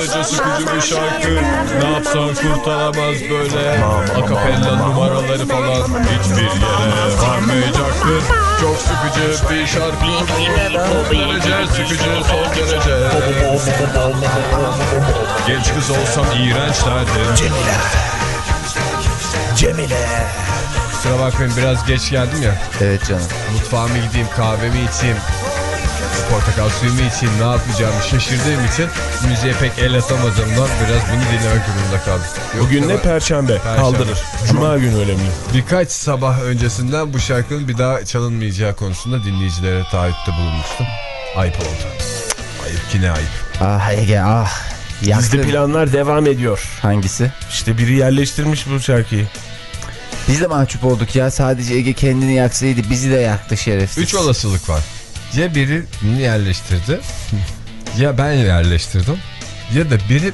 En sıkıcı bir şarkı. Ne yapsan kurtaramaz böyle. Akapella numaraları falan Hiçbir yere varmayacaktır. Çok sıkıcı bir şarkı. Son derece sıkıcı son derece. Genç kız olsam iğrenç derdim Kusura bakmayın biraz geç geldim ya. Evet canım. Mutfağıma gideyim kahvemi içeyim Portakal suyumu içeyim ne yapacağımı şaşırdığım için Müziğe pek el atamadığımdan biraz bunu dinlemek durumunda kaldım Bugün ne perşembe, Perşembe. kaldırır. Cuma günü önemli. birkaç sabah öncesinden bu şarkının bir daha çalınmayacağı konusunda dinleyicilere taahhütte bulunmuştum Ayıp oldu Ayıp ki ne ayıp Ah Ege ah. Gizli Yaktın. planlar devam ediyor. Hangisi? İşte biri yerleştirmiş bu şarkıyı. Biz de mahcup olduk ya. Sadece Ege kendini yaksaydı bizi de yaktı şerefsiz. Üç olasılık var Ya biri bunu yerleştirdi Ya ben yerleştirdim Ya da biri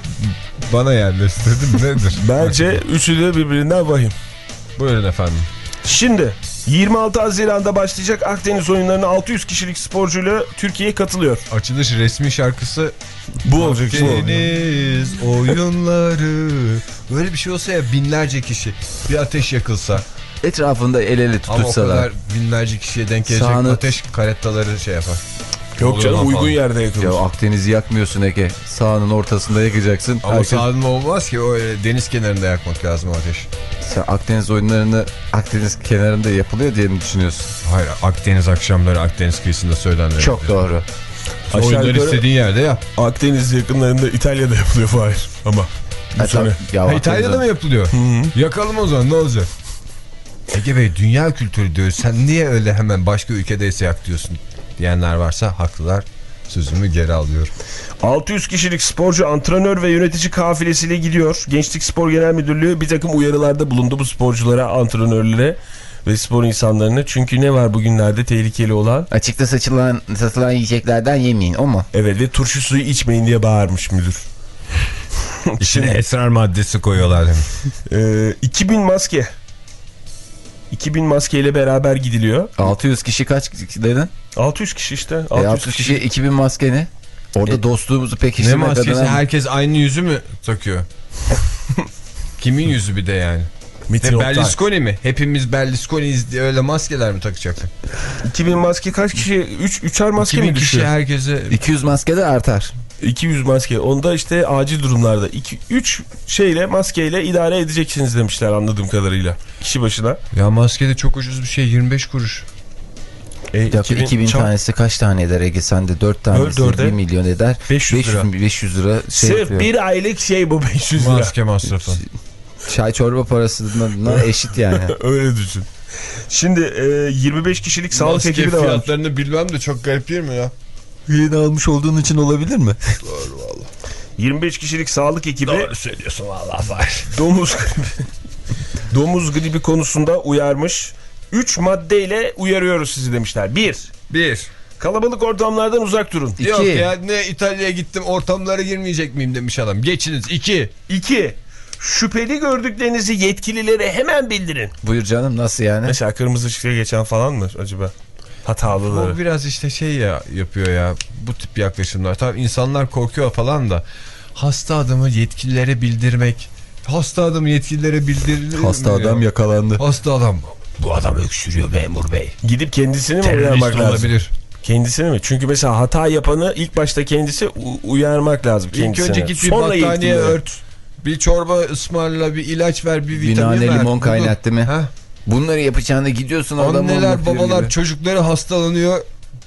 bana yerleştirdi nedir? Bence üçü de birbirinden vahim. Buyurun efendim Şimdi 26 Haziran'da başlayacak Akdeniz oyunlarına 600 kişilik sporcuyla Türkiye katılıyor. Açılış resmi şarkısı Bu olacak bu olacak. Deniz oyunları Böyle bir şey olsa ya binlerce kişi Bir ateş yakılsa Etrafında el ele Ama o tutuşsalar. kadar binlerce kişiye denk gelecek Sahanı- ateş karettaları şey yapar Yok canım uygun falan. yerde yakılır. Ya Akdeniz'i yakmıyorsun Ege. Sahanın ortasında yakacaksın. Ama Herkes- sahada olmaz ki öyle deniz kenarında yakmak lazım ateş Sen Akdeniz oyunlarını Akdeniz kenarında yapılıyor diye mi düşünüyorsun? Hayır Akdeniz akşamları Akdeniz kıyısında söylenir Çok doğru. Aşağı Oyunları yukarı istediğin yerde yap Akdeniz yakınlarında İtalya'da yapılıyor Fahir. Ama bu Ha, sene. ya Ha, İtalya'da mı yapılıyor? Yakalım o zaman ne olacak? Ege Bey dünya kültürü diyor. Sen niye öyle hemen başka ülkedeyse yak diyorsun? Diyenler varsa haklılar. Sözümü geri alıyorum. 600 kişilik sporcu, antrenör ve yönetici kafilesiyle gidiyor. Gençlik Spor Genel Müdürlüğü bir takım uyarılarda bulundu bu sporculara, antrenörlere ve spor insanlarına. Çünkü ne var bugünlerde tehlikeli olan? Açıkta saçılan, satılan yiyeceklerden yemeyin o mu? Evet ve turşu suyu içmeyin diye bağırmış müdür. İçine esrar maddesi koyuyorlar. Ee, 2000 maske. 2000 maskeyle beraber gidiliyor. 600 kişi kaç dedin? 600 kişi işte. E, 600, 600 kişi 2000 maske ne? Orada dostluğumuzu Ne pekiştirmek maskesi? adına... Herkes aynı yüzü mü takıyor? Kimin yüzü bir de yani? Metin Ne, Oktay. Berlusconi mi? Hepimiz Berlusconi'yiz diye öyle maskeler mi takacaklar? 2000 maske kaç kişi? 3 üçer maske 2000 mi kişi düşüyor? herkese 200 maske de artar. 200 maske. Onda işte acil durumlarda 3 şeyle maskeyle idare edeceksiniz demişler anladığım kadarıyla. Kişi başına. Ya maske de çok ucuz bir şey 25 kuruş. E, Bir dakika 2000 çap- tanesi kaç tane eder Ege? Sen de 4 tanesi dörde. 1 milyon eder. 500 lira. 500 lira şey Sırf yapıyor. bir aylık şey bu 500 lira. Maske masrafı. Çay çorba parasına eşit yani. Öyle düşün. Şimdi e, 25 kişilik sağlık Maske ekibi de var. fiyatlarını bilmem de çok garip değil mi ya? Yeni almış olduğun için olabilir mi? 25 kişilik sağlık ekibi söylüyorsun vallahi var. domuz gribi domuz gribi konusunda uyarmış. 3 maddeyle uyarıyoruz sizi demişler. 1. Bir. Kalabalık ortamlardan uzak durun. İki. Yok ya ne İtalya'ya gittim ortamlara girmeyecek miyim demiş adam. Geçiniz. İki. 2. Şüpheli gördüklerinizi yetkililere hemen bildirin. Buyur canım nasıl yani? Mesela kırmızı ışıkta geçen falan mı acaba? Hatalıları. O biraz işte şey ya yapıyor ya bu tip yaklaşımlar. Tabii insanlar korkuyor falan da hasta adamı yetkililere bildirmek. Hasta adamı yetkililere bildirilir Hasta adam ya? yakalandı. Hasta adam. Bu adam öksürüyor memur bey. Gidip kendisini mi uyarmak lazım? olabilir. Kendisini mi? Çünkü mesela hata yapanı ilk başta kendisi uyarmak lazım İlk kendisine. önce git bir Sonra battaniye ört. Bir çorba ısmarla, bir ilaç ver, bir vitamin nane ver. limon kaynattı değil mi? Bunları yapacağına gidiyorsun adam Anneler babalar gibi. çocukları hastalanıyor.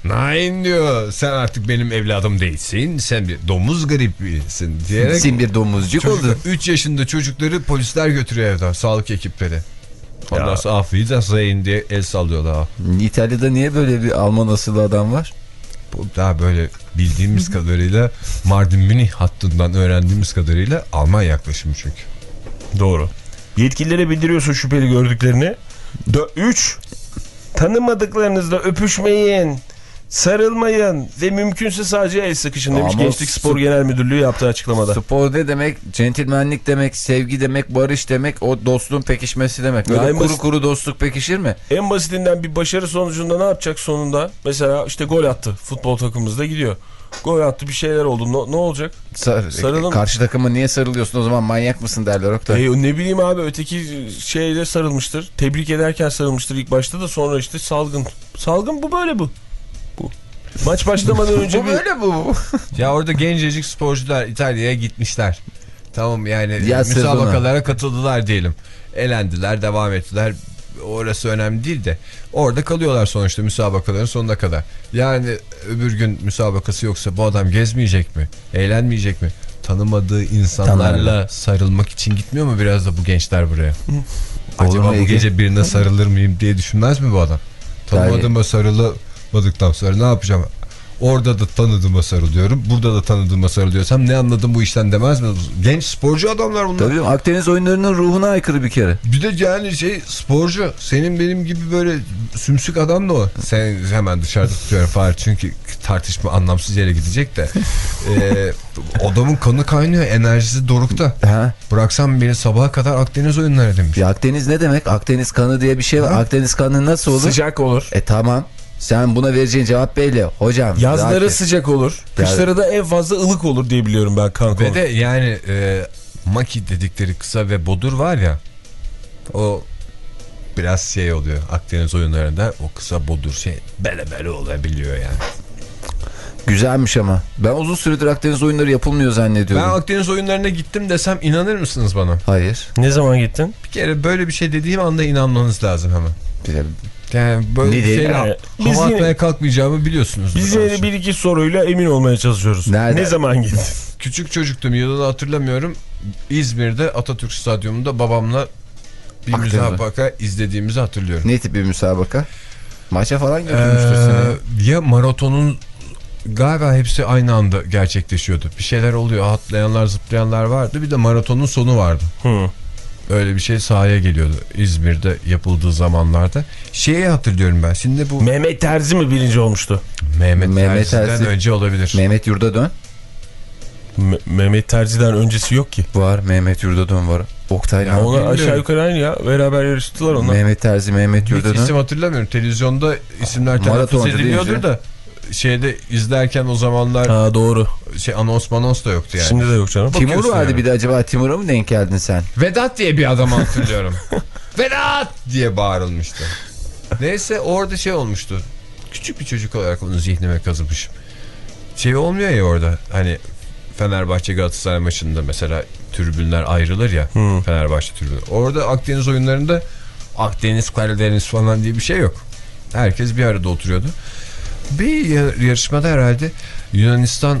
Nein diyor sen artık benim evladım değilsin sen bir domuz gribisin diyerek Sin bir domuzcuk oldu. 3 yaşında çocukları polisler götürüyor evden sağlık ekipleri. Ondan sonra afiyet olsun diye el sallıyorlar. ha. İtalya'da niye böyle bir Alman asıllı adam var? Bu daha böyle bildiğimiz kadarıyla Mardin Münih hattından öğrendiğimiz kadarıyla Alman yaklaşımı çünkü. Doğru. Yetkililere bildiriyorsun şüpheli gördüklerini. 3. Tanımadıklarınızla öpüşmeyin. Sarılmayın ve mümkünse sadece el sıkışın demiş Ama Gençlik Spor sp- Genel Müdürlüğü yaptığı açıklamada. Spor ne demek? Centilmenlik demek, sevgi demek, barış demek, o dostluğun pekişmesi demek. Öyle Ya en kuru basit- kuru dostluk pekişir mi? En basitinden bir başarı sonucunda ne yapacak sonunda? Mesela işte gol attı futbol takımımızda gidiyor. Gol attı bir şeyler oldu. Ne, ne olacak? Sar- Sarılın. Karşı takıma niye sarılıyorsun o zaman manyak mısın derler Oktay. E, ne bileyim abi öteki şeyle sarılmıştır. Tebrik ederken sarılmıştır ilk başta da sonra işte salgın. Salgın bu böyle bu. Bu. Maç başlamadan önce bu bir... böyle bu. Ya orada gencecik sporcular İtalya'ya gitmişler. Tamam yani Ya müsabakalara katıldılar diyelim. Elendiler, devam ettiler. Orası önemli değil de orada kalıyorlar sonuçta müsabakaların sonuna kadar. Yani öbür gün müsabakası yoksa bu adam gezmeyecek mi? Eğlenmeyecek mi? Tanımadığı insanlarla sarılmak için gitmiyor mu biraz da bu gençler buraya? Acaba bu gece birine sarılır mıyım diye düşünmez mi bu adam? Tanımadığıma sarılmadıktan sonra ne yapacağım? Orada da tanıdığıma sarılıyorum. Burada da tanıdığıma sarılıyorsam ne anladım bu işten demez mi? Genç sporcu adamlar bunlar. Tabii Akdeniz oyunlarının ruhuna aykırı bir kere. Bir de yani şey sporcu. Senin benim gibi böyle sümsük adam da o. Sen hemen dışarıda tutuyorum Fahir. Çünkü tartışma anlamsız yere gidecek de. Ee, adamın kanı kaynıyor. Enerjisi dorukta. Ha? Bıraksam beni sabaha kadar Akdeniz oyunları demiş. Ya Akdeniz ne demek? Akdeniz kanı diye bir şey var. Akdeniz kanı nasıl olur? Sıcak olur. E tamam. Sen buna vereceğin cevap belli. Hocam. Yazları sıcak olur. Kışları da en fazla ılık olur diye biliyorum ben kanka. Ve de yani e, maki dedikleri kısa ve bodur var ya o biraz şey oluyor Akdeniz oyunlarında o kısa bodur şey bele bele olabiliyor yani. Güzelmiş ama. Ben uzun süredir Akdeniz oyunları yapılmıyor Ben zannediyorum. Akdeniz oyunlarına gittim desem inanır mısınız bana? Hayır. Ne zaman gittin? Bir kere böyle bir şey dediğim anda inanmanız lazım hemen. Bir de- Yani böyle Ne bir değil? şeyle Yani biz hava yine- atmaya kalkmayacağımı biliyorsunuz. Biz yine bir iki soruyla emin olmaya çalışıyoruz. Nerede? Ne zaman gittin? Küçük çocuktum yılını hatırlamıyorum. İzmir'de Atatürk Stadyumunda babamla bir Akdeniz. müsabaka izlediğimizi hatırlıyorum. Ne tip bir müsabaka? Maça falan götürmüştür seni. Ee, ya maratonun galiba hepsi aynı anda gerçekleşiyordu. Bir şeyler oluyor. Atlayanlar zıplayanlar vardı. Bir de maratonun sonu vardı. Hı. Öyle bir şey sahaya geliyordu. İzmir'de yapıldığı zamanlarda. Şeyi hatırlıyorum ben. Şimdi bu Mehmet Terzi mi birinci olmuştu? Mehmet, Mehmet Terzi'den Terzi. önce olabilir. Mehmet Yurda dön. Me- Mehmet Terzi'den öncesi yok ki. Var. Mehmet Yurda dön var. Oktay Ya Onlar aşağı yukarı aynı ya. Beraber yarıştılar onlar. Mehmet Terzi, Mehmet Hiç Yurda isim hatırlamıyorum. Televizyonda isimler telaffuz ediliyordur da şeyde izlerken o zamanlar Ha doğru. şey anons manons da yoktu yani. Şimdi de yok canım. Timur vardı yani. bir de acaba Timur'a mı denk geldin sen? Vedat diye bir adamı hatırlıyorum. Vedat diye bağırılmıştı. Neyse orada şey olmuştu. Küçük bir çocuk olarak onu zihnime kazımışım. Şey olmuyor ya orada hani Fenerbahçe Galatasaray maçında mesela tribünler ayrılır ya Hı. Fenerbahçe tribünü. Orada Akdeniz oyunlarında Akdeniz Karadeniz falan diye bir şey yok. Herkes bir arada oturuyordu. Bir yar- yarışmada herhalde Yunanistan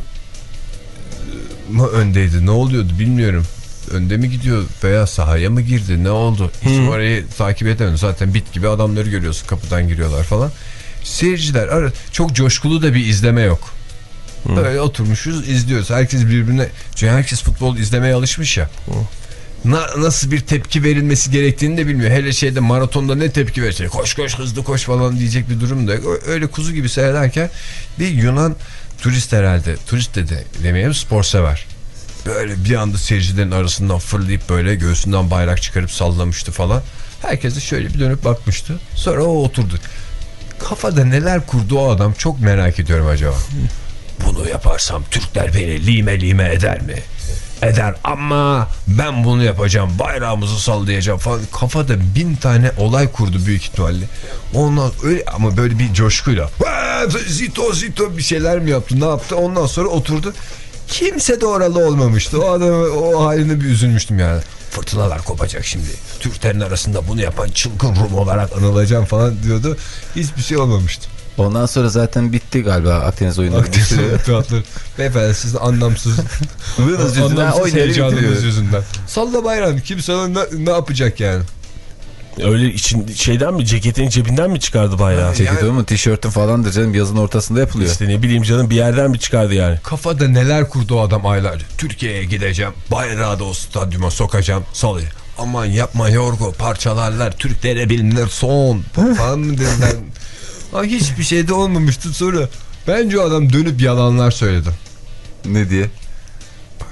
mı öndeydi ne oluyordu bilmiyorum. Önde mi gidiyor veya sahaya mı girdi ne oldu hiç Hı. orayı takip edemedim. Zaten bit gibi adamları görüyorsun kapıdan giriyorlar falan. Seyirciler ara çok coşkulu da bir izleme yok. Böyle oturmuşuz izliyoruz. Herkes birbirine çünkü herkes futbol izlemeye alışmış ya. Na- nasıl bir tepki verilmesi gerektiğini de bilmiyor. Hele şeyde maratonda ne tepki verecek? Koş koş hızlı koş falan diyecek bir durum da yok. Öyle kuzu gibi seyrederken bir Yunan turist herhalde. Turist de, de demeyelim spor sever. Böyle bir anda seyircilerin arasından fırlayıp böyle göğsünden bayrak çıkarıp sallamıştı falan. Herkes de şöyle bir dönüp bakmıştı. Sonra o oturdu. Kafada neler kurdu o adam çok merak ediyorum acaba. Bunu yaparsam Türkler beni lime lime eder mi? Eder. Ama ben bunu yapacağım bayrağımızı sallayacağım falan. Kafada bin tane olay kurdu büyük ihtimalle. Ondan öyle ama böyle bir coşkuyla "Vaa, zito zito bir şeyler mi yaptı ne yaptı? Ondan sonra oturdu. Kimse de oralı olmamıştı. O adamı o haline bir üzülmüştüm yani. Fırtınalar kopacak şimdi. Türklerin arasında bunu yapan çılgın Rum olarak anılacağım falan diyordu. Hiçbir şey olmamıştı Ondan sonra zaten bitti galiba Akdeniz oyunları. Akdeniz Olimpiyatları. Beyefendi siz anlamsız Hınız yüzünden anlamsız oynayıp heyecanınız bitiriyor. yüzünden. Salla bayrağını kimse ona ne, ne yapacak yani? Öyle için şeyden mi ceketin cebinden mi çıkardı bayrağı? Ceket olur mu? Tişörtün falandır canım yazın ortasında yapılıyor. İşte ne bileyim canım bir yerden mi çıkardı yani? Kafada neler kurdu o adam aylarca. Türkiye'ye gideceğim. Bayrağı da o stadyuma sokacağım. Salı. Aman yapma Yorgo parçalarlar. Türklere bilinir son. Falan mı dediler. Ama hiçbir şey de olmamıştı sonra. Bence o adam dönüp yalanlar söyledi. Ne diye?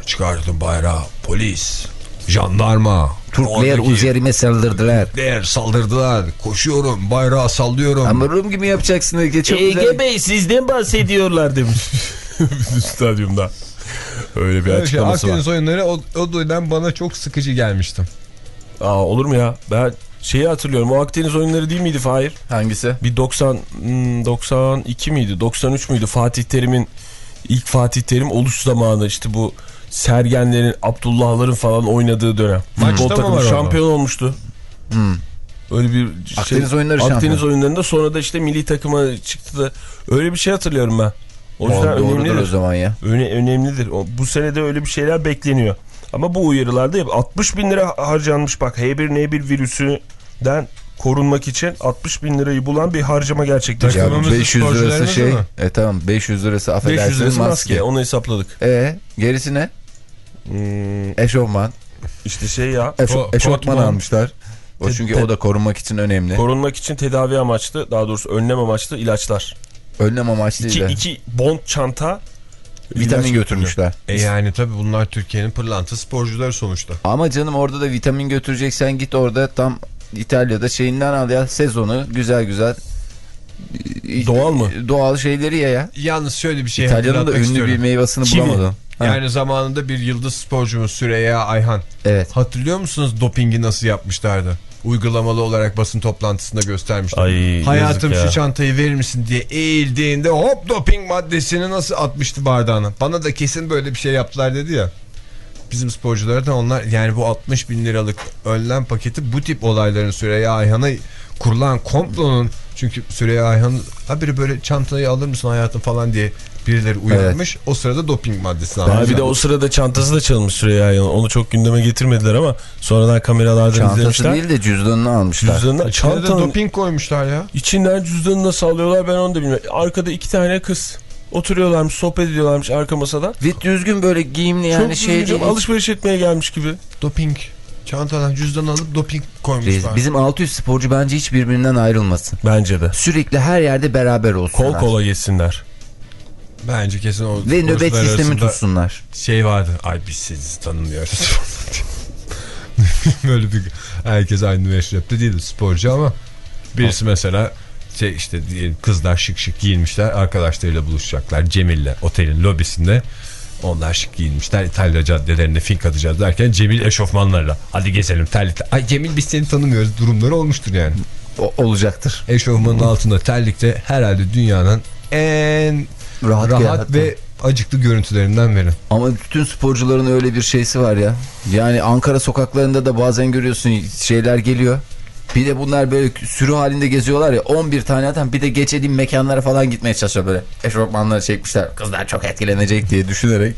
Çıkardım bayrağı. Polis. Jandarma. Türkler oradaki üzerime saldırdılar. Türkler saldırdılar. Koşuyorum. Bayrağı sallıyorum. Ama Rum gibi yapacaksın Ege. Çok güzel. Ege Bey sizden bahsediyorlar demiş. Stadyumda. Öyle bir Öyle şey, açıklaması var. Akdeniz oyunları o, o dönem bana çok sıkıcı gelmişti. Aa, olur mu ya? Ben şeyi hatırlıyorum. O Akdeniz oyunları değil miydi Fahir? Hangisi? Bir 90 hmm, 92 miydi? 93 müydü? Fatih Terim'in ilk Fatih Terim oluş zamanı işte bu Sergenlerin, Abdullahların falan oynadığı dönem. Futbol mı takımı şampiyon olmuştu. Öyle bir şey, Akdeniz oyunları Akdeniz mi? oyunlarında sonra da işte milli takıma çıktı da öyle bir şey hatırlıyorum ben. O yüzden Doğrudur o önemlidir. zaman ya. Öne, önemlidir. O- Bu sene de öyle bir şeyler bekleniyor. Ama bu uyarılarda hep 60 bin lira harcanmış bak H1N1 virüsünden korunmak için 60 bin lirayı bulan bir harcama gerçekleşti. Ya Takımımızın 500 lirası şey. mi? E tamam 500 lirası 500 affedersiniz lirası maske. maske. onu hesapladık. E gerisi ne? Hmm, Eşofman. işte şey ya Eşo- Po- eşofman almışlar. O çünkü o da korunmak için önemli. korunmak için tedavi amaçlı daha doğrusu önlem amaçlı ilaçlar. Önlem İki, amaçlıyla. iki bond çanta Vitamin götürmüşler. E yani tabii bunlar Türkiye'nin pırlanta sporcuları sonuçta. Ama canım orada da vitamin götüreceksen git orada tam İtalya'da şeyinden al ya sezonu güzel güzel. Doğal mı? Doğal şeyleri ye ya. Yalnız şöyle bir şey İtalya'nın da ünlü istiyorum. bir meyvasını Kivi. bulamadım. Ha, Yani zamanında bir yıldız sporcumuz Süreyya Ayhan. evet. Hatırlıyor musunuz dopingi nasıl yapmışlardı? Uygulamalı olarak basın toplantısında göstermişler. Ay, Hayatım şu çantayı verir misin diye eğildiğinde hop doping maddesini nasıl atmıştı bardağına. Bana da kesin böyle bir şey yaptılar dedi ya. Bizim sporculara da onlar yani bu 60 bin liralık önlem paketi bu tip olayların Süreyya Ayhan'a kurulan komplonun çünkü Süreyya Ayhan haberi böyle çantayı alır mısın hayatım falan diye birileri uyarmış. O sırada doping maddesini Abi almış. bir de o sırada çantası da çalınmış Süreyya Yalın. Onu çok gündeme getirmediler ama sonradan kameralardan Çantası izlemişler. değil de cüzdanını almışlar. Cüzdanına, çantanın doping koymuşlar ya. içinden cüzdanını nasıl alıyorlar ben onu da bilmiyorum. Arkada iki tane kız oturuyorlarmış sohbet ediyorlarmış arka masada. Ve düzgün böyle giyimli yani çok şey değil. alışveriş etmeye gelmiş gibi. Doping. Çantadan cüzdan alıp doping koymuşlar. Bizim 600 sporcu bence hiç birbirinden ayrılmasın. Bence de. Sürekli her yerde beraber olsunlar. Kol kola geçsinler. Bence kesin o Ve nöbet sistemi tutsunlar. Şey vardı. Ay biz sizi tanımıyoruz. Böyle bir herkes aynı meşrepte değil sporcu ama birisi mesela şey işte kızlar şık şık giyinmişler arkadaşlarıyla buluşacaklar Cemil'le otelin lobisinde onlar şık giyinmişler İtalya caddelerinde fink atacağız derken Cemil eşofmanlarla hadi gezelim terlikle ay Cemil biz seni tanımıyoruz durumları olmuştur yani O, olacaktır. eşofmanın altında terlikte herhalde dünyanın en Rahat, rahat, ve acıklı görüntülerinden biri. Ama bütün sporcuların öyle bir şeysi var ya. Yani Ankara sokaklarında da bazen görüyorsun şeyler geliyor. Bir de bunlar böyle sürü halinde geziyorlar ya 11 tane adam bir de geçediğim mekanlara falan gitmeye çalışıyor böyle. Eşofmanları çekmişler. Kızlar çok etkilenecek diye düşünerek.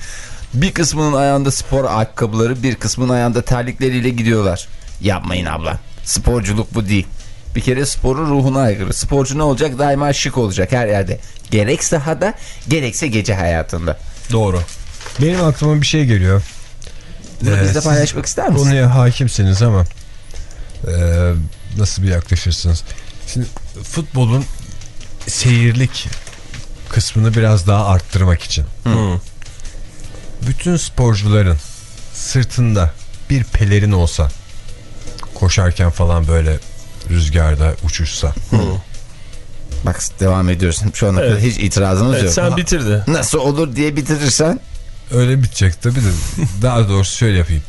Bir kısmının ayağında spor ayakkabıları bir kısmının ayağında terlikleriyle gidiyorlar. Yapmayın abla. Sporculuk bu değil. Bir kere sporun ruhuna aykırı. Sporcu ne olacak? Daima şık olacak her yerde. Gerek sahada gerekse gece hayatında. Doğru. Benim aklıma bir şey geliyor. Bunu Ee, bizle paylaşmak ister misin? Konuya hakimsiniz ama e, nasıl bir yaklaşırsınız? Şimdi futbolun seyirlik kısmını biraz daha arttırmak için. Hı. Bütün sporcuların sırtında bir pelerin olsa koşarken falan böyle rüzgarda uçuşsa. Bak devam ediyorsun. Şu ana kadar Evet. hiç itirazımız Evet, yok. sen bitirdi. Nasıl olur diye bitirirsen öyle bitecek tabii de. Daha doğrusu şöyle yapayım.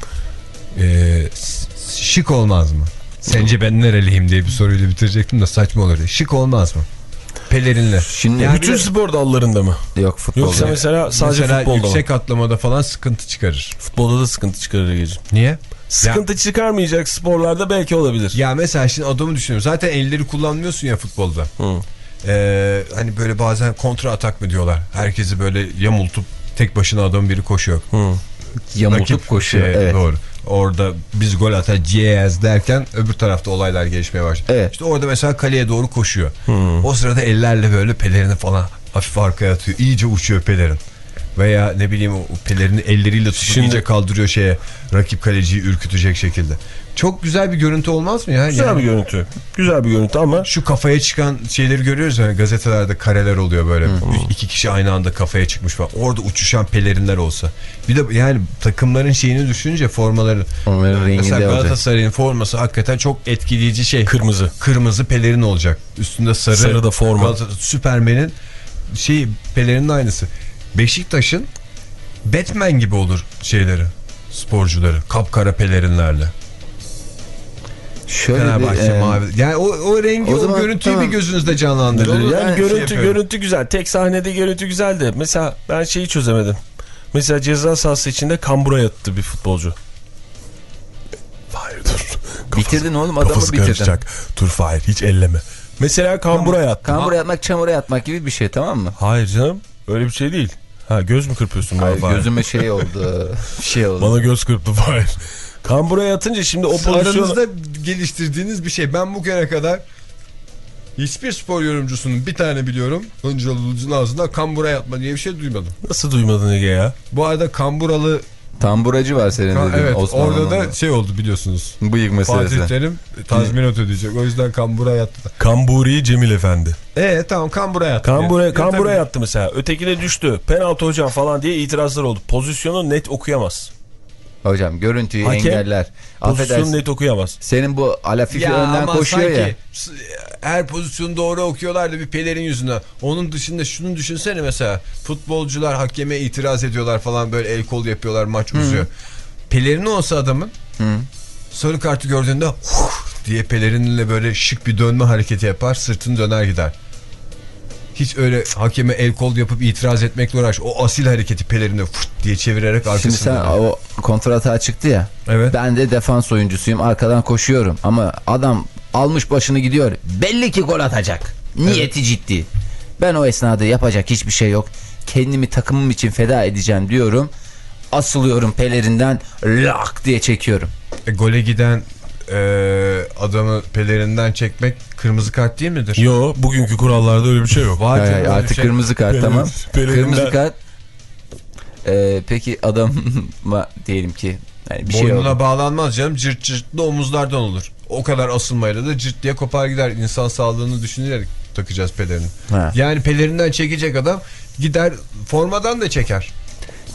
Ee, şık olmaz mı? Sence ben nereliyim diye bir soruyla bitirecektim de saçma olur diye. Şık olmaz mı? Pelerinle. Şimdi Yani Bütün biraz- spor dallarında mı? yok futbolda. Yoksa mesela sadece Mesela futbolda mı? yüksek atlamada falan sıkıntı çıkarır. Futbolda da sıkıntı çıkarır. Niye? Sıkıntı çıkarmayacak sporlarda belki olabilir. Ya mesela şimdi adamı düşünüyorum. Zaten elleri kullanmıyorsun ya futbolda. Hı. Ee, hani böyle bazen kontra atak mı diyorlar. Herkesi böyle yamultup tek başına adam biri koşuyor. Hı. Yamultup Rakip koşuyor. şey, evet. Doğru. Orada biz gol atacağız derken öbür tarafta olaylar gelişmeye başlıyor. Evet. İşte orada mesela kaleye doğru koşuyor. O sırada ellerle böyle pelerini falan hafif arkaya atıyor. İyice uçuyor pelerin. Veya ne bileyim o pelerini elleriyle tutup Şimdi- iyice kaldırıyor şeye rakip kaleciyi ürkütecek şekilde. Çok güzel bir görüntü olmaz mı ya? Güzel Yani bir görüntü. Güzel bir görüntü ama şu kafaya çıkan şeyleri görüyoruz yani gazetelerde kareler oluyor böyle. Üç- iki kişi aynı anda kafaya çıkmış falan. Orada uçuşan pelerinler olsa. Bir de yani takımların şeyini düşününce formaları. Onların renginde Mesela. Galatasaray'ın forması hakikaten çok etkileyici şey. kırmızı. Kırmızı pelerin olacak. Üstünde sarı. Sarı da forma. Süpermen'in şey pelerinin aynısı. Beşiktaş'ın Batman gibi olur şeyleri. Sporcuları. Kapkara pelerinlerle. Şöyle Fenerbahçe bir, e, mavi. Yani o, o rengi, o o, zaman görüntüyü tamam. bir gözünüzde canlandırır. Olur, Yani Yani görüntü şey yapıyorum. görüntü güzel. Tek sahnede görüntü güzel de mesela ben şeyi çözemedim. Mesela ceza sahası içinde kambura yattı bir futbolcu. Hayır dur. Bitirdin oğlum adamı bitirdin. Dur Fahir hiç elleme. Mesela kambura yattı. Kambura yatmak çamura yatmak gibi bir şey tamam mı? Hayır canım öyle bir şey değil. Ha göz mü kırpıyorsun bana Hayır, Fahir? gözüme şey oldu. şey oldu. Bana göz kırptı Fahir. Kambura yatınca şimdi o pozisyon... Aranızda geliştirdiğiniz bir şey. Ben bugüne kadar hiçbir spor yorumcusunun bir tane biliyorum. Ulucun ağzından kambura yatma diye bir şey duymadım. Nasıl duymadın Ege ya? Bu arada kamburalı Tamburacı var senin dediğin evet Osmanlı'nın. orada da şey oldu biliyorsunuz. Bıyık meselesi. Fatih Terim tazminat ödeyecek. O yüzden kambura yattı. Kamburi Cemil Efendi. E tamam kambura yattı. Kambura, Ya, kambura yattı mesela. Ötekine düştü. Penaltı hocam falan diye itirazlar oldu. Pozisyonu net okuyamaz. Hocam görüntüyü Hakem, engeller. Affedersin. net okuyamaz. Senin bu alafifi Ya önden ama koşuyor sanki ya. her pozisyonu doğru okuyorlar da bir pelerin yüzünden. Onun dışında şunu düşünsene mesela futbolcular hakeme itiraz ediyorlar falan böyle el kol yapıyorlar maç uzuyor. Pelerini olsa adamın sarı kartı gördüğünde "Huh!" diye pelerinle böyle şık bir dönme hareketi yapar sırtını döner gider. Hiç öyle hakeme el kol yapıp itiraz etmekle uğraş. O asil hareketi pelerini fırt diye çevirerek Şimdi arkasını sen döner. o kontratağa çıktı ya. Evet. Ben de defans oyuncusuyum. Arkadan koşuyorum. Ama adam almış başını gidiyor. Belli ki gol atacak. Niyeti ciddi. Ben o esnada yapacak hiçbir şey yok. Kendimi takımım için feda edeceğim diyorum. Asılıyorum pelerinden lak diye çekiyorum. E, gole giden e, adamı pelerinden çekmek kırmızı kart değil midir? Yo bugünkü kurallarda öyle bir şey yok. Var ay, öyle artık şey. kırmızı kart Pelerin- tamam. pelerinden- Kırmızı kart. Ee, peki adama diyelim ki yani bir şey Boynuna oldu. bağlanmaz canım cırt cırtlı omuzlardan olur. O kadar asılmayla da cırt diye kopar gider. İnsan sağlığını düşünerek takacağız pelerini. Ha. Yani pelerinden çekecek adam gider formadan da çeker.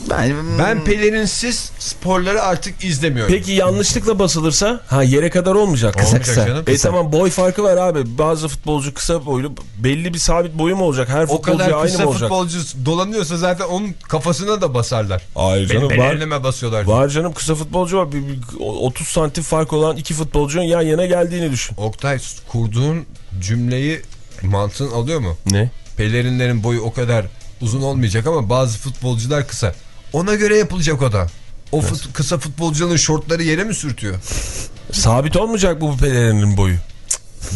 Ben, Ben pelerinsiz sporları artık izlemiyorum. Peki yanlışlıkla basılırsa ha yere kadar olmayacak. Kısa Olmayacak kısa. canım. E tamam boy farkı var abi. Bazı futbolcu kısa boylu belli bir sabit boyu mu olacak? Her o futbolcu kadar aynı kısa mı olacak? futbolcu dolanıyorsa zaten onun kafasına da basarlar. Hayır Benim canım var. pelerine mi basıyorlar? Var canım kısa futbolcu var. Bir- bir 30 santim fark olan iki futbolcunun yan yana geldiğini düşün. Oktay kurduğun cümleyi mantığın alıyor mu? Ne? Pelerinlerin boyu o kadar uzun olmayacak ama bazı futbolcular kısa. Ona göre yapılacak o da. O fut- kısa futbolcunun şortları yere mi sürtüyor? Sabit olmayacak bu pelerinin boyu.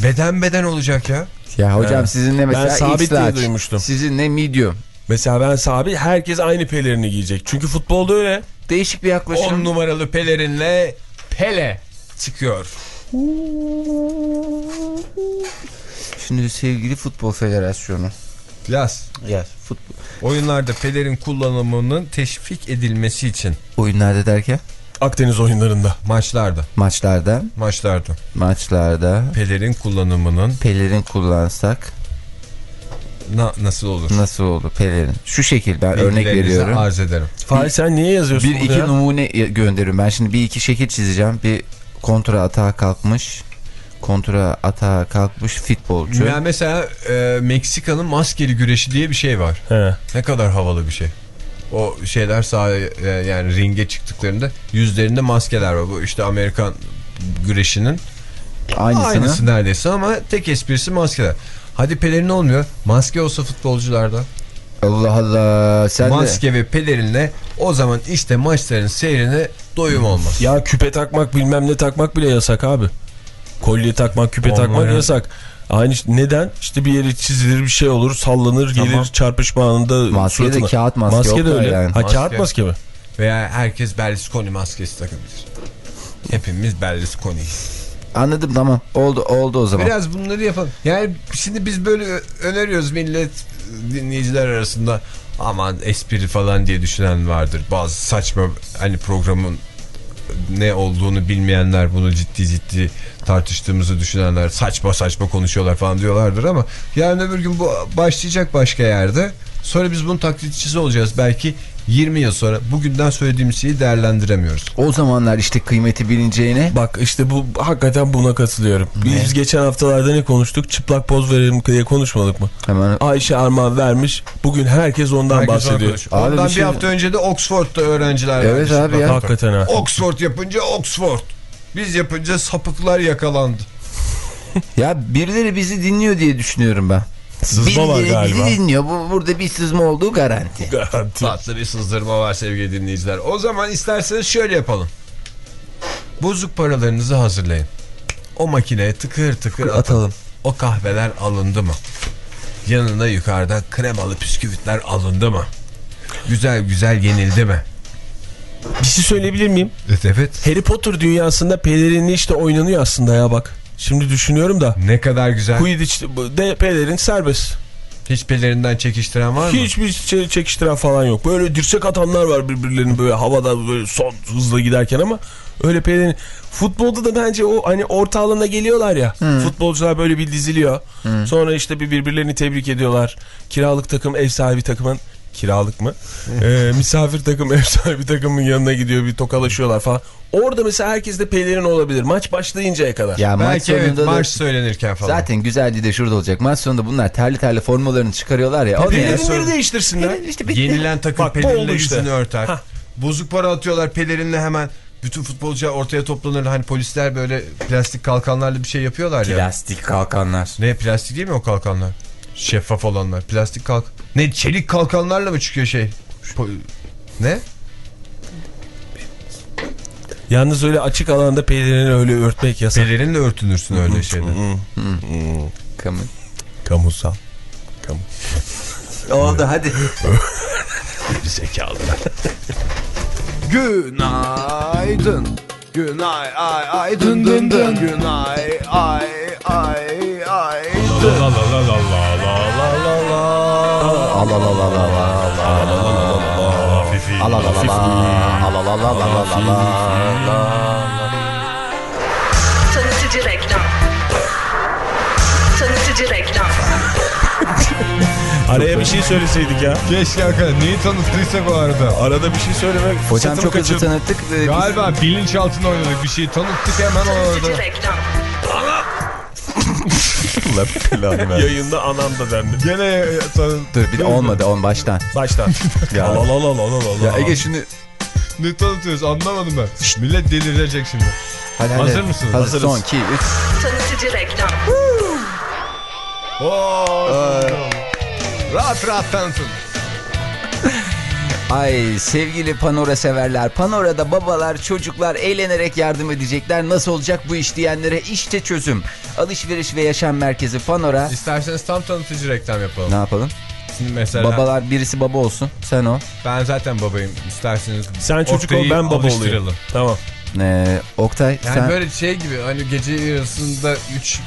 Beden beden olacak ya. Ya hocam He. sizin ne mesela sabit X diye duymuştum. Sizin ne medium. Mesela ben sabit herkes aynı pelerini giyecek. Çünkü futbolda öyle. Değişik bir 10 yaklaşım. numaralı pelerinle Pele çıkıyor. Şimdi sevgili Futbol Federasyonu. Yaz. Ya futbol. Oyunlarda pelerin kullanımının teşvik edilmesi için Oyunlarda derken Akdeniz oyunlarında. maçlarda maçlarda maçlarda maçlarda pelerin kullanımının pelerin kullansak na- nasıl olur? nasıl olur pelerin? Şu şekil ben örnek veriyorum. arz ederim. Fahri sen niye yazıyorsun Bir iki ya? numune gönderiyorum. Ben şimdi bir iki şekil çizeceğim. Bir kontra atağa kalkmış. Kontra atağa kalkmış futbolcu. Yani mesela e, Meksika'nın maskeli güreşi diye bir şey var. He. Ne kadar havalı bir şey. o şeyler sahaya e, yani ringe çıktıklarında yüzlerinde maskeler var. Bu işte Amerikan güreşinin Aynısını. aynısı neredeyse ama tek esprisi maskeler. Hadi pelerin olmuyor. Maske olsa futbolcularda. Allah Allah. Sen de... Maske ve pelerinle o zaman işte maçların seyrine doyum olmaz. Ya küpe takmak bilmem ne takmak bile yasak abi. Kolye takmak, küpe Olma takmak ya. yasak. Aynı neden? İşte bir yere çizilir bir şey olur, sallanır, Tamam. gelir çarpışma anında Maske de kağıt maske Maske de öyle. yani. Ha Maske. kağıt maske mi? Veya herkes Berlusconi maskesi takabilir. Hepimiz Berlusconi'yiz. Anladım tamam. Oldu oldu o zaman. Biraz bunları yapalım. Yani şimdi biz böyle öneriyoruz millet dinleyiciler arasında aman espri falan diye düşünen vardır. Bazı saçma hani programın ne olduğunu bilmeyenler bunu ciddi ciddi tartıştığımızı düşünenler saçma saçma konuşuyorlar falan diyorlardır ama yarın öbür gün bu başlayacak başka yerde. Sonra biz bunun taklitçisi olacağız. Belki 20 yıl sonra bugünden söylediğimiz şeyi değerlendiremiyoruz. O zamanlar işte kıymeti bilineceğine Bak işte bu hakikaten buna katılıyorum. Biz geçen haftalarda ne konuştuk? Çıplak poz verelim diye konuşmadık mı? hemen Ayşe Armağan vermiş. Bugün herkes ondan Herkes bahsediyor. Abi Ondan bir bir, şey- hafta önce de Oxford'da öğrenciler Evet vermiş. abi ya. Hakikaten ha. Oxford yapınca Oxford. Biz yapınca sapıklar yakalandı. Ya birileri bizi dinliyor diye düşünüyorum ben. Sızma var galiba. dinliyor. Bu, burada bir sızma olduğu garanti. Garanti. Tatlı bir sızdırma var sevgili dinleyiciler. O zaman isterseniz şöyle yapalım. Bozuk paralarınızı hazırlayın. O makineye tıkır tıkır atalım. Atalım. O kahveler alındı mı? Yanında yukarıda kremalı bisküvitler alındı mı? Güzel güzel yenildi mi? Bir şey söyleyebilir miyim? Evet evet. Harry Potter dünyasında pelerinli işte oynanıyor aslında ya bak. Şimdi düşünüyorum da. Ne kadar güzel. Quidditch de pelerin serbest. Hiç pelerinden çekiştiren var mı? Hiçbir şey çekiştiren falan yok. Böyle dirsek atanlar var birbirlerini böyle havada böyle son hızla giderken ama öyle pelerin. Futbolda da bence o hani orta alana geliyorlar ya. Futbolcular böyle bir diziliyor. Sonra işte bir birbirlerini tebrik ediyorlar. Kiralık takım ev sahibi takımın kiralık mı? Ee, misafir takım ev sahibi takımın yanına gidiyor bir tokalaşıyorlar falan. Orada mesela herkes de pelerin olabilir. Maç başlayıncaya kadar. Ya maç Belki evet sonunda da marş söylenirken falan. zaten güzelliği de şurada olacak. Maç sonunda bunlar terli terli formalarını çıkarıyorlar ya. Pelerinleri değiştirsinler. İşte bitti. Yenilen takım Bak, pelerinle işte. yüzünü örter. Hah. Bozuk para atıyorlar pelerinle hemen bütün futbolcular ortaya toplanır. Hani polisler böyle plastik kalkanlarla bir şey yapıyorlar ya. Plastik kalkanlar. Ne plastik değil mi o kalkanlar? Şeffaf olanlar. Plastik kalk. Ne çelik kalkanlarla mı çıkıyor şey? Po- ne? Yalnız öyle açık alanda pelerini öyle örtmek yasak. Pelerinle örtünürsün öyle şeyler. Kamu. Kamusal. Oldu hadi. Zekalılar. Günaydın. Günay ay ay dın dın dın. Günay ay ay ay dın. La la la la la Tanıtıcı reklam. Tanıtıcı reklam. Araya bir şey söyleseydik ya. Keşke hakikaten neyi tanıttıysak o arada. Arada bir şey söylemek Hocam çok hızlı tanıttık. Ee, Galiba bilinçaltına oynadık bir şeyi tanıttık hemen Tanıtıcı orada. reklam. Yayında anam da dendi. Gene e, Dur bir de olmadı on baştan. Baştan. Ya. La la la la la. Ya Ege şimdi ne tanıtıyoruz anlamadım ben. Millet delirecek şimdi. hadi, hadi. Hazır mısınız? Hazır. Hazırız. Son 2 3. Tanıtıcı reklam. Rahat rahat tanıtın. Ay sevgili Panora severler. Panora'da babalar çocuklar eğlenerek yardım edecekler. Nasıl olacak bu iş diyenlere işte çözüm. Alışveriş ve yaşam merkezi Panora. İsterseniz tam tanıtıcı reklam yapalım. Ne yapalım? Şimdi mesela Babalar birisi baba olsun. Sen o. ben zaten babayım. İsterseniz Sen çocuk ol ben baba olayım. Tamam. Ee, Oktay Yani sen böyle şey gibi hani gece yarısında 3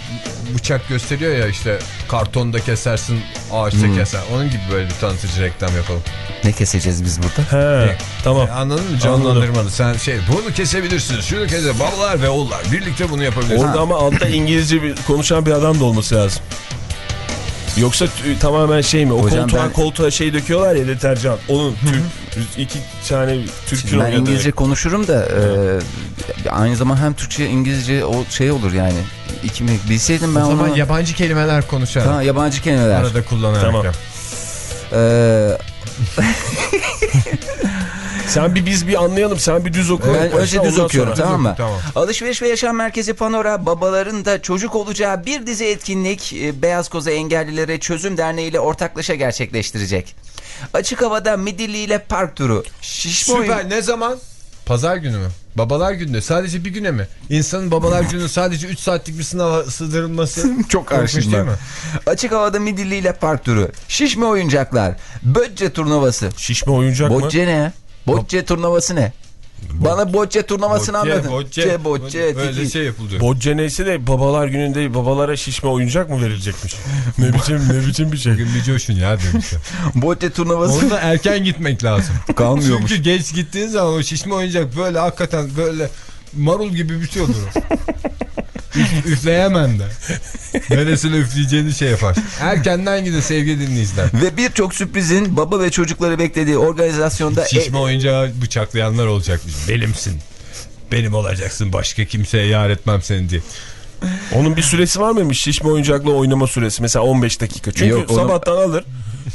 bıçak gösteriyor ya işte kartonda kesersin ağaçta Hmm. keser. Onun gibi böyle bir tanıtıcı reklam yapalım. ne keseceğiz biz burada? He. Tamam. E, anladın mı? Canlandırmalı. Sen şey bunu kesebilirsiniz. Şunu kese babalar ve oğullar birlikte bunu yapabilirsiniz. Orada ama altta İngilizce bir, konuşan bir adam da olması lazım. Yoksa tamamen şey mi? O Hocam koltuğa ben- koltuğa şey döküyorlar ya deterjan. Onun Türk, iki tane Şimdi ben. İngilizce konuşurum da e, aynı zaman hem Türkçe İngilizce o şey olur yani. İki mi bilseydim ben o zaman onu. yabancı kelimeler konuşarak. Tamam, yabancı kelimeler. Arada kullanarak Tamam. yap. Sen bir biz bir anlayalım. Sen bir düz oku. Ben Başla, önce düz okuyorum sonra- tamam mı? Tamam. Alışveriş ve Yaşam Merkezi Panora babaların da çocuk olacağı bir dizi etkinlik e, Beyaz Koza Engellilere Çözüm Derneği ile ortaklaşa gerçekleştirecek. Açık havada Midilli ile park turu. Şişme oyun- Süper. Ne zaman? Pazar günü mü? Babalar günü. Sadece bir güne mi? İnsanın babalar günü sadece 3 saatlik bir sınava sığdırılması Çok karşıyım değil mi? Açık havada Midilli ile park turu. Şişme oyuncaklar. Böcce turnuvası. Şişme oyuncak mı? Bocce ne? Bocce turnuvası ne? Bana bocce turnuvasını anladın. Bocce, bocce, Böyle tiki. şey yapılıyor. Bocce neyse de babalar gününde babalara şişme oyuncak mı verilecekmiş? ne biçim ne biçim bir şey. Bugün bir coşun ya demişler. Bocce turnuvası Orada erken gitmek lazım. kalmıyormuş. Çünkü geç gittiğin zaman o şişme oyuncak böyle hakikaten böyle marul gibi bir şey olur. Üf, üfleyemem de. Neresine üfleyeceğini şey yapar. Erkenden gidin sevgili dinleyiciler. Ve birçok sürprizin baba ve çocukları beklediği organizasyonda Şişme oyuncağı bıçaklayanlar olacakmış. Benimsin. Benim olacaksın. Başka kimseye yar etmem seni diye. Onun bir süresi var mıymış şişme oyuncakla oynama süresi? Mesela 15 dakika. Çünkü Yok, onu- sabahtan alır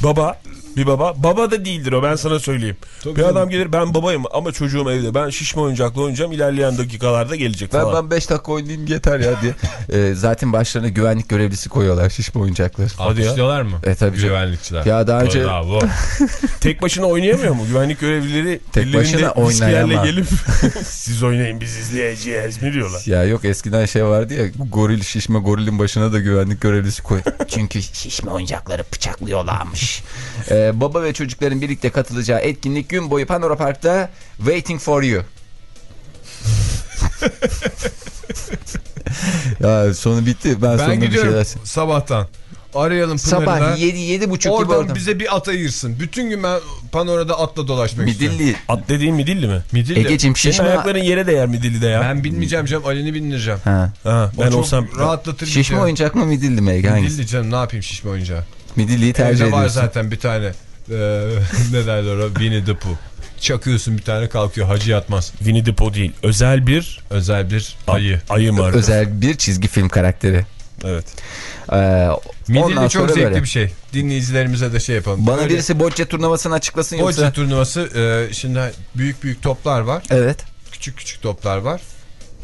baba bir baba. Baba da değildir o ben sana söyleyeyim. Tabii bir canım. adam gelir ben babayım ama çocuğum evde. Ben şişme oyuncakla oynayacağım. İlerleyen dakikalarda gelecek Ben, falan. ben 5 dakika oynayayım yeter ya diye. Ee, zaten başlarına güvenlik görevlisi koyuyorlar şişme oyuncaklar. Hadi ya. Alkışlıyorlar mı? E, tabii. Güvenlikçiler. Ya daha önce Bravo. Tek başına oynayamıyor mu? Güvenlik görevlileri Tek başına oynayamaz. gelip siz oynayın biz izleyeceğiz mi diyorlar. ya yok eskiden şey vardı ya goril şişme gorilin başına da güvenlik görevlisi koy. Çünkü şişme oyuncakları bıçaklıyorlarmış. Ee, baba ve çocukların birlikte katılacağı etkinlik gün boyu Panora Park'ta Waiting for You. ya sonu bitti. Ben, Ben sonunda bir gidiyorum şeyler... sabahtan. Arayalım Pınar'ı. Sabah 7 yedi buçuk gibi Oradan bize bir at ayırsın. Bütün gün ben panorada atla dolaşmak istiyorum. Midilli. At dediğin midilli mi? Midilli. Egeciğim Senin şişme... ayakların yere değer midilli de ya. Ben bilmeyeceğim canım. Ali'ni bindireceğim. Ha. Ha, ben olsam rahatlatır Şişme gidiyor. oyuncak mı midilli mi Ege? Midilli canım ne yapayım şişme oyuncağı. Midilliyi tercih Evde var ediyorsun. zaten bir tane. Ee, ne derler o? Winnie the Pooh. Çakıyorsun bir tane kalkıyor. Hacı yatmaz. Winnie the Pooh değil. Özel bir Özel bir ayı. ayı marka. Özel bir çizgi film karakteri. Evet. Ee, Midilli çok zevkli böyle. bir şey. Dinleyicilerimize de şey yapalım. Bana Böyle birisi bocce turnuvasını açıklasın Bocce yoksa. turnuvası e, şimdi büyük büyük toplar var. Evet. Küçük küçük toplar var.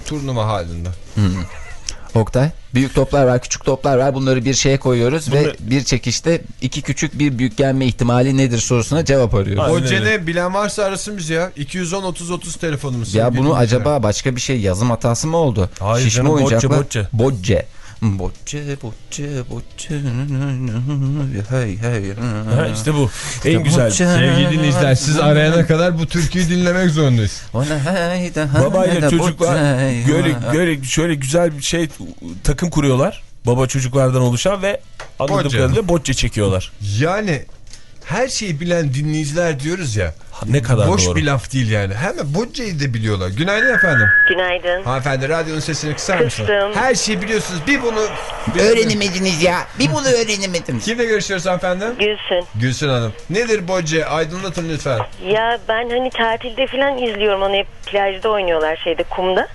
Turnuva halinde. Oktay. Büyük toplar var, küçük toplar var. Bunları bir şeye koyuyoruz ve Bunlar- bir çekişte iki küçük bir büyük gelme ihtimali nedir sorusuna cevap arıyoruz. Aynen Bocce öyle. ne bilen varsa arasın bizi ya. 210 30 30 telefonumuz. Ya bunu acaba başka bir şey yazım hatası mı oldu? Hayır canım, bocce, bocce. Bocce. Bocce, bocce, bocce. Hey, hey. Ha, işte bu. En güzel. Sevgili dinleyiciler siz arayana kadar bu türküyü dinlemek zorundayız. Babayla çocuklar böyle, böyle şöyle güzel bir şey takım kuruyorlar. Baba çocuklardan oluşan ve anladığım Bocce. kadarıyla bocce çekiyorlar. Yani her şeyi bilen dinleyiciler diyoruz ya. Ne kadar boş doğru. bir laf değil yani. Hemen Bocce'yi de biliyorlar. Günaydın efendim. Günaydın. Hanımefendi radyonun sesini kısar mısınız? Kıstım. Her şeyi biliyorsunuz. Bir bunu... Öğrenemediniz ya. Bir bunu öğrenemediniz. Kimle görüşüyoruz hanımefendi? Gülsün. Gülsün Hanım. Nedir Bocce? Aydınlatın lütfen. Ya ben hani tatilde falan izliyorum onu hep plajda oynuyorlar şeyde kumda.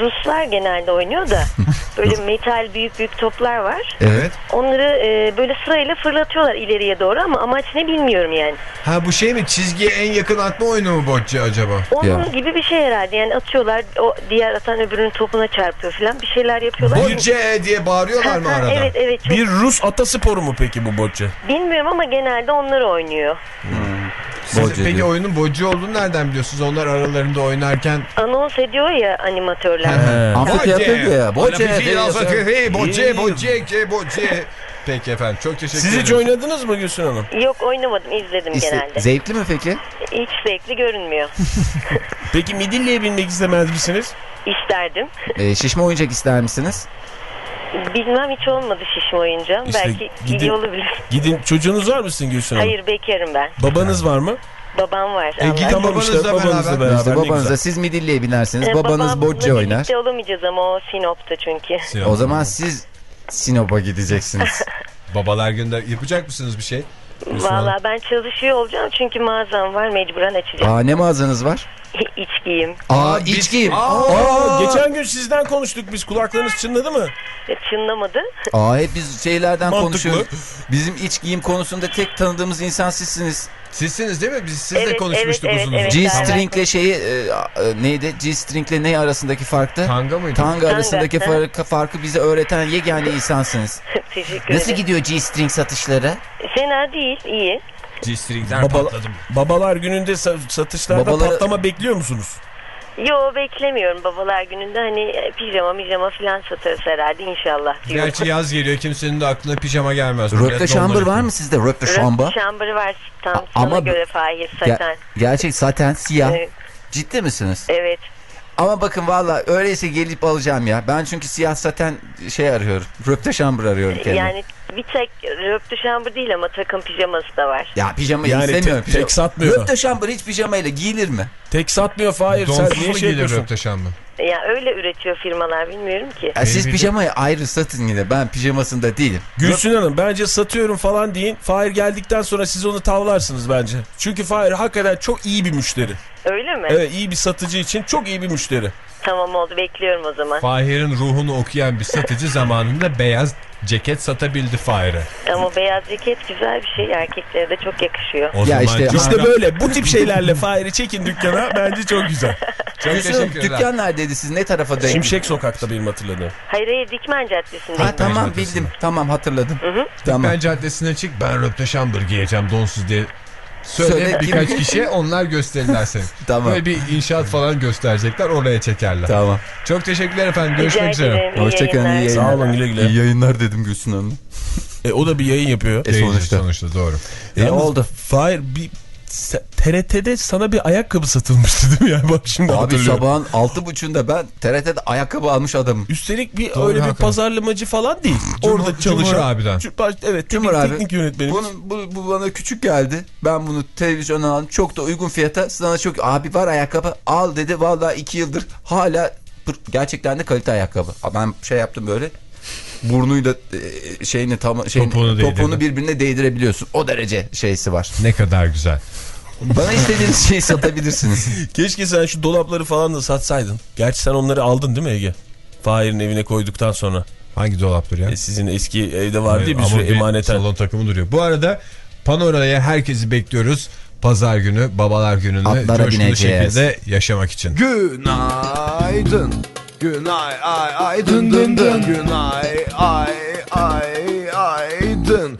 Ruslar genelde oynuyor da böyle metal büyük büyük toplar var. Evet. Onları e, böyle sırayla fırlatıyorlar ileriye doğru ama amaç ne bilmiyorum yani. Ha bu şey mi? Çizgiye en yakın atma oyunu mu Bocce acaba? Onun Ya. gibi bir şey herhalde yani atıyorlar o diğer atan öbürünün topuna çarpıyor falan bir şeyler yapıyorlar. Bocce diye bağırıyorlar mı arada? evet evet çok Bir Rus atasporu mu peki bu bocce? bilmiyorum ama genelde onlar oynuyor. Siz Bocce peki diyor. oyunun Bocce olduğunu nereden biliyorsunuz? Onlar aralarında oynarken Anons ediyor ya animatörler. Amfiteyatro diyor ya. Bocce. Hey Bocce Bocce ke Bocce. Peki efendim çok teşekkür Siz ederim. hiç oynadınız mı Gülsün Hanım? Yok oynamadım izledim İşte, genelde. zevkli mi peki? Hiç zevkli görünmüyor. Peki midilliye binmek istemez misiniz? İsterdim. Ee, şişme oyuncak ister misiniz? Bilmem hiç olmadı şişme oyuncağım. İşte Belki gidin- iyi olabilir. Gidin çocuğunuz var mısın Gülsün Hanım? Hayır bekarım ben. Babanız var mı? Babam var. E, gidin Tamam babanızla işte babanızla beraber. işte babanızla siz midilliye binersiniz. Ee, Babanız babamla bocce oynar. birlikte olamayacağız ama o Sinop'ta çünkü. O zaman siz Sinop'a gideceksiniz. Babalar günde yapacak mısınız bir şey? Valla ben çalışıyor olacağım çünkü mağazam var mecburen açacağım. Aa ne mağazanız var? İçkiyim. Aa biz- içki. Aa, geçen gün sizden konuştuk biz kulaklarınız çınladı mı? E, Çınlamadı. Aa hep biz şeylerden Mantıklı. konuşuyoruz. Bizim iç giyim konusunda tek tanıdığımız insan sizsiniz. Sizsiniz değil mi? Biz sizle Evet, konuşmuştuk evet, uzun evet, uzun. evet. G-string'le şeyi e, e, neydi? G-string'le ne arasındaki farktı? Tanga mıydı? Tanga arasındaki Tanga, farkı, farkı bize öğreten yegane insansınız. Teşekkür Nasıl ederim. gidiyor G-string satışları? Fena değil, iyi. G-stringler Baba- patladım. babalar gününde sa- satışlarda Babaları- patlama bekliyor musunuz? Yo beklemiyorum babalar gününde hani e, pijama mijama falan satarız herhalde inşallah diyorum. Gerçi yaz geliyor kimsenin de aklına pijama gelmez. Röpte şambır var mı sizde? Röpte Röp şamba? şambırı var tam A- sana ama- göre Fahir Ger- saten. gerçek saten siyah. Evet. Ciddi misiniz? Evet. Ama bakın valla öyleyse gelip alacağım ya. Ben çünkü siyah saten şey arıyorum. Röpte şambır arıyorum kendime. Yani bir tek röptü şambır değil ama takım pijaması da var. Ya pijamayı Yani istemiyorum. tek- tek satmıyor. Röpte şambır hiç pijamayla giyilir mi? Tek satmıyor Fahir. Sen Donsuz niye mu şey giyilir röpte şambır? Ya öyle üretiyor firmalar bilmiyorum ki. Ya siz pijamayı ayrı satın yine. Ben pijamasında değilim. Gülsün Hanım bence satıyorum falan deyin. Fahir geldikten sonra siz onu tavlarsınız bence. Çünkü Fahir hakikaten çok iyi bir müşteri. Öyle mi? Evet iyi bir satıcı için çok iyi bir müşteri. Tamam oldu bekliyorum o zaman. Fahir'in ruhunu okuyan bir satıcı zamanında beyaz ceket satabildi Fahir'e. Ama beyaz ceket güzel bir şey erkeklere de çok yakışıyor. O Ya zaman işte- çok- İşte böyle bu tip şeylerle Fahir'i çekin dükkana bence çok güzel. çok Gülsün dükkan neredeydi siz? Ne tarafa denk? Şimşek sokakta benim hatırladığım. Hayır hayır Dikmen Caddesi'ndeyim. Ha tamam Caddesi'nde. bildim. Tamam hatırladım. Tamam. Ben caddesine çık ben röpte şambır giyeceğim donsuz diye. Söyle, Söyle, kim- birkaç kişiye onlar gösterirler seni. Tamam. Böyle bir inşaat falan gösterecekler oraya çekerler. Tamam. Çok teşekkürler efendim Rica görüşmek üzere. ederim. iyi Hoşçakalın, iyi yayınlar. Sağ olun güle güle. yayınlar dedim Gülsün Hanım. E, o da bir yayın yapıyor. E, sonuçta. sonuçta doğru. E, Yalnız oldu. Fahir bir TRT'de sana bir ayakkabı satılmıştı değil mi yani bak şimdi Abi sabahın altı buçuğunda ben TRT'de ayakkabı almış adamım. Üstelik bir Doğru, öyle bir hakikaten. pazarlamacı falan değil. Cumhur- Orada Cumhur çalışan. abiden. Cü- baş- evet Cumhur teknik, abi. teknik yönetmenimiz. Bunu, bu, bu bana küçük geldi. Ben bunu televizyona aldım. Çok da uygun fiyata. Sana çok abi var ayakkabı al dedi. Vallahi iki yıldır hala pır- gerçekten de kalite ayakkabı. Ben şey yaptım böyle burnuyla e, şeyini tam şeyini, Topuğunu topuğunu, birbirine değdirebiliyorsun. O derece şeysi var. Ne kadar güzel. Bana istediğiniz şeyi satabilirsiniz. Keşke sen şu dolapları falan da satsaydın. Gerçi sen onları aldın değil mi Ege? Fahir'in evine koyduktan sonra. Hangi dolaptır ya? E, sizin eski evde vardı ya bir sürü emaneten. Salon takımı duruyor. Bu arada Panora'ya herkesi bekliyoruz. Pazar günü, babalar gününü Atlara coşkulu bineceğiz. şekilde yaşamak için. Günaydın. Günay ay ay dın dın dın. Günay ay ay ay dın.